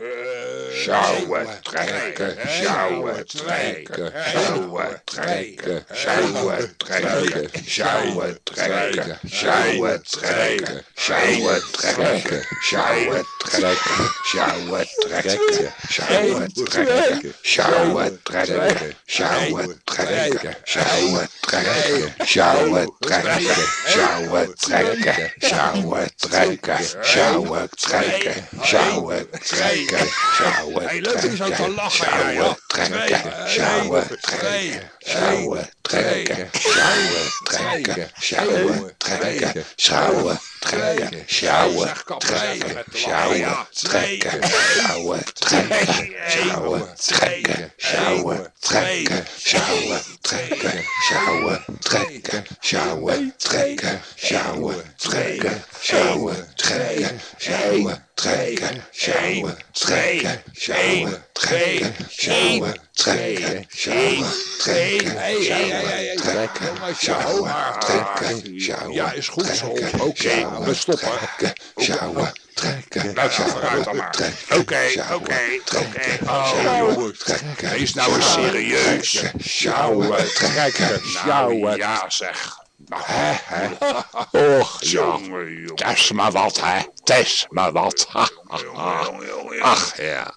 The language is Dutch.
Uh. Sjouwen, trekken, sjouwen, trekken, sjouwen, trekken, sjouwen, trekken, sjouwen, trekken, sjouwen, trekken, sjouwen, trekken, sjouwen, trekken, sjouwen, trekken, sjouwen, trekken, sjouwen, trekken, sjouwen, trekken, sjouwen, trekken, sjouwen, trekken, sjouwen, trekken, sjouwen, trekken, sjouwen, trekken, sjouwen, trekken, sjouwen, Hey, leuk om zo te lachen, joh. trekken, sjouwen, trekken, sjouwen, trekken, sjouwen, trekken, sjouwen, trekken, sjouwen, trekken, sjouwen, trekken, sjouwen, trekken, sjouwen, trekken, sjouwen, trekken, sjouwen, trekken, sjouwen, trekken, sjouwen, trekken, sjouwen, trekken, sjouwen, trekken, sjouwen, trekken, sjouwen, trekken, sjouwen, trekken, sjouwen, trekken, sjouwen, trekken, sjouwen, trekken, sjouwen, trekken, sjouwen, trekken, sjouwen, Ja, is goed zo. trekken, Oké, sjouwen, we stoppen. trekken, sjouwen, trekken, Nou, sjouwen, vooruit dan maar. Oké, oké, oké. Oh, jongens. trekken, Wees nou eens serieus. Sjouwen, trekken, Nou, sjouwen, ja zeg. Nou, hè, hè. Och, jongen, jongen. Het is maar wat, hè. Het is maar wat. jongen, jongen, jongen. Ach, ja.